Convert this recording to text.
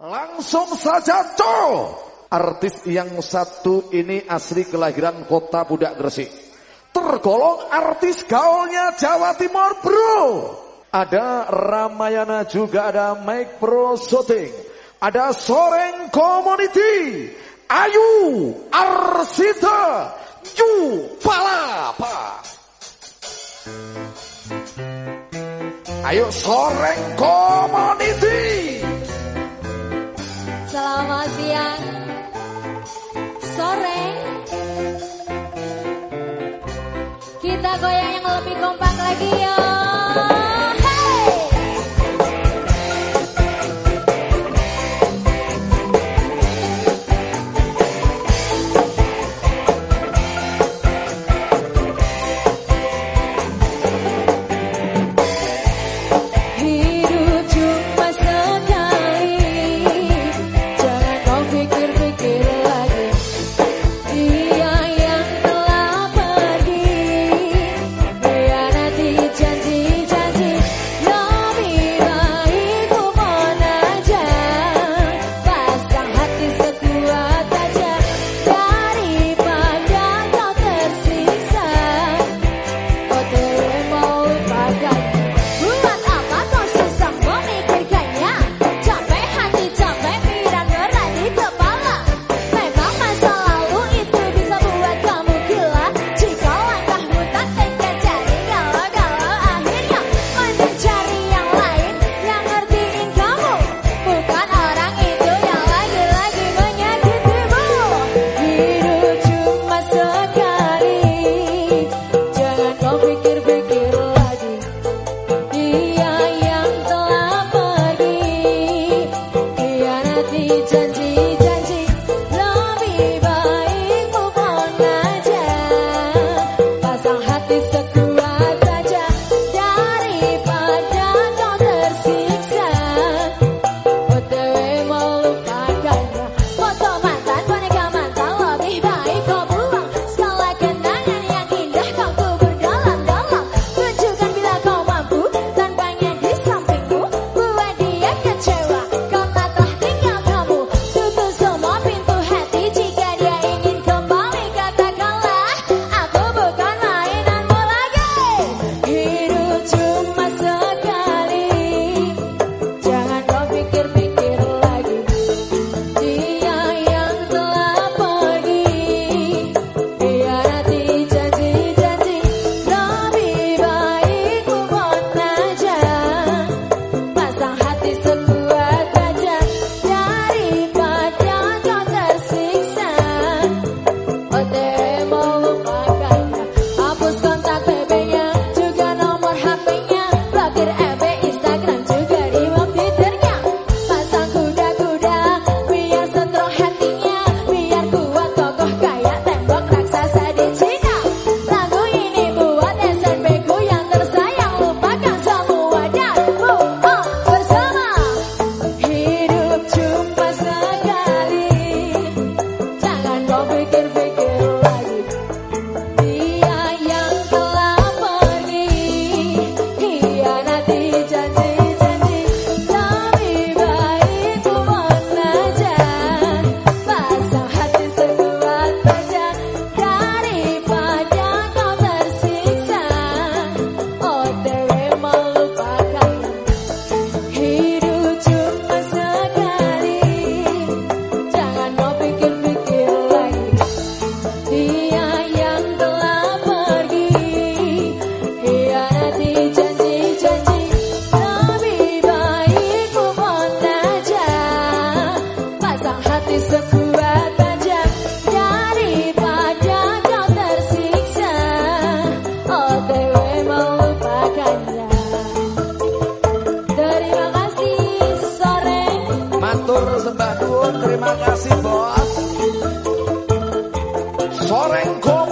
Langsung saja col. Artis yang satu ini asli kelahiran kota Budak Gresik. Tergolong artis gaulnya Jawa Timur bro. Ada Ramayana juga ada Mike Pro Shooting. Ada Soreng Community. Ayu Arsita Yu Palapa. Ayo Soreng Community. Kita goyang yang lebih kompak lagi ya. hati sekuat baja